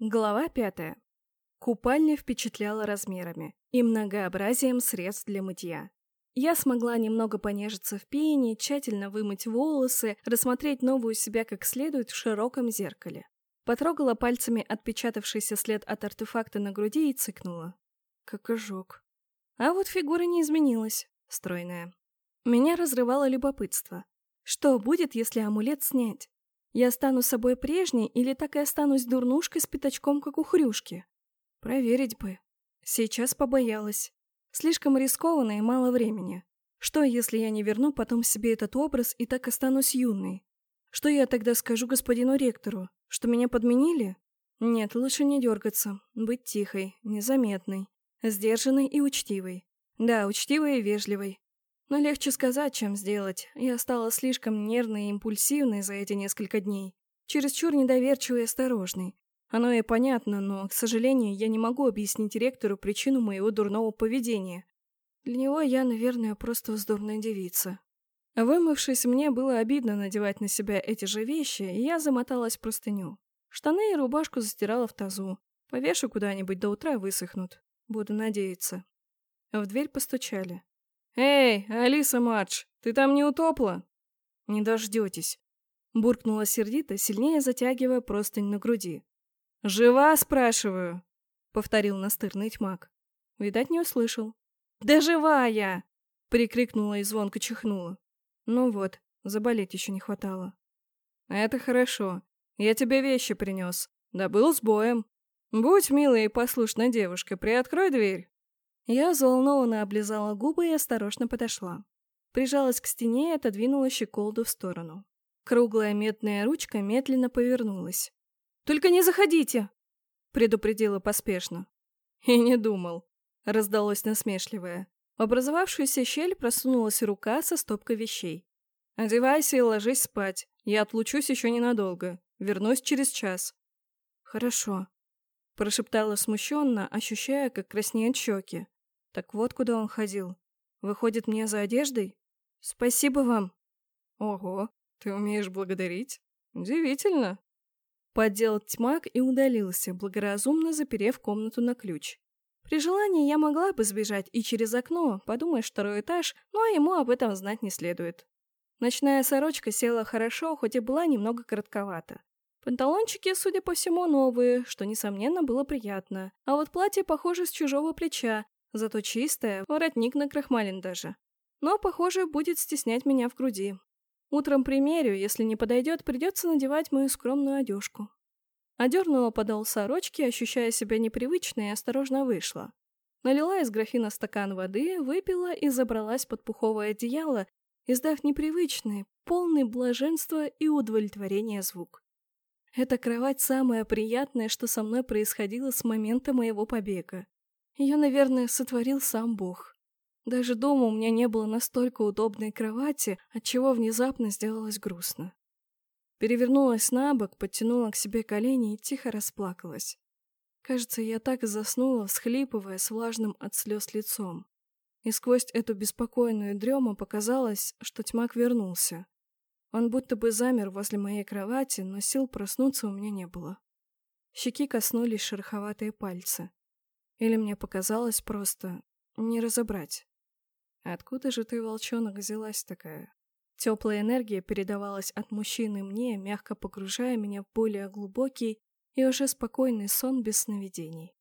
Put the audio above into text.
Глава пятая. Купальня впечатляла размерами и многообразием средств для мытья. Я смогла немного понежиться в пене, тщательно вымыть волосы, рассмотреть новую себя как следует в широком зеркале. Потрогала пальцами отпечатавшийся след от артефакта на груди и цыкнула. Как ожог. А вот фигура не изменилась, стройная. Меня разрывало любопытство. Что будет, если амулет снять? Я стану собой прежней или так и останусь дурнушкой с пятачком, как у хрюшки? Проверить бы. Сейчас побоялась. Слишком рискованно и мало времени. Что, если я не верну потом себе этот образ и так останусь юной? Что я тогда скажу господину ректору? Что меня подменили? Нет, лучше не дергаться, быть тихой, незаметной, сдержанной и учтивой. Да, учтивой и вежливой. Но легче сказать, чем сделать. Я стала слишком нервной и импульсивной за эти несколько дней. Чересчур недоверчивой и осторожной. Оно и понятно, но, к сожалению, я не могу объяснить ректору причину моего дурного поведения. Для него я, наверное, просто вздорная девица. Вымывшись, мне было обидно надевать на себя эти же вещи, и я замоталась простыню. Штаны и рубашку застирала в тазу. Повешу куда-нибудь, до утра высохнут. Буду надеяться. В дверь постучали. «Эй, Алиса Мадж, ты там не утопла?» «Не дождетесь», — буркнула сердито, сильнее затягивая простынь на груди. «Жива, спрашиваю?» — повторил настырный тьмак. Видать, не услышал. «Да живая!» — прикрикнула и звонко чихнула. Ну вот, заболеть еще не хватало. «Это хорошо. Я тебе вещи принес. Добыл с боем. Будь милой и послушной девушкой, приоткрой дверь». Я взволнованно облизала губы и осторожно подошла. Прижалась к стене и отодвинула щеколду в сторону. Круглая медная ручка медленно повернулась. «Только не заходите!» — предупредила поспешно. «И не думал», — раздалось насмешливое. В образовавшуюся щель просунулась рука со стопкой вещей. «Одевайся и ложись спать. Я отлучусь еще ненадолго. Вернусь через час». «Хорошо», — прошептала смущенно, ощущая, как краснеют щеки. Так вот куда он ходил. Выходит, мне за одеждой? Спасибо вам. Ого, ты умеешь благодарить? Удивительно. Подделал тьмак и удалился, благоразумно заперев комнату на ключ. При желании я могла бы сбежать и через окно, подумаешь, второй этаж, но ему об этом знать не следует. Ночная сорочка села хорошо, хоть и была немного коротковата. Панталончики, судя по всему, новые, что, несомненно, было приятно. А вот платье похоже с чужого плеча, Зато чистая, воротник накрахмален даже. Но, похоже, будет стеснять меня в груди. Утром примерю, если не подойдет, придется надевать мою скромную одежку. Одернула подол сорочки, ощущая себя непривычно и осторожно вышла. Налила из графина стакан воды, выпила и забралась под пуховое одеяло, издав непривычный, полный блаженства и удовлетворения звук. Эта кровать самое приятное, что со мной происходило с момента моего побега. Ее, наверное, сотворил сам Бог. Даже дома у меня не было настолько удобной кровати, отчего внезапно сделалось грустно. Перевернулась на бок, подтянула к себе колени и тихо расплакалась. Кажется, я так и заснула, всхлипывая с влажным от слез лицом. И сквозь эту беспокойную дрему показалось, что тьмак вернулся. Он будто бы замер возле моей кровати, но сил проснуться у меня не было. Щеки коснулись шероховатые пальцы. Или мне показалось просто не разобрать. Откуда же ты, волчонок, взялась такая? Теплая энергия передавалась от мужчины мне, мягко погружая меня в более глубокий и уже спокойный сон без сновидений.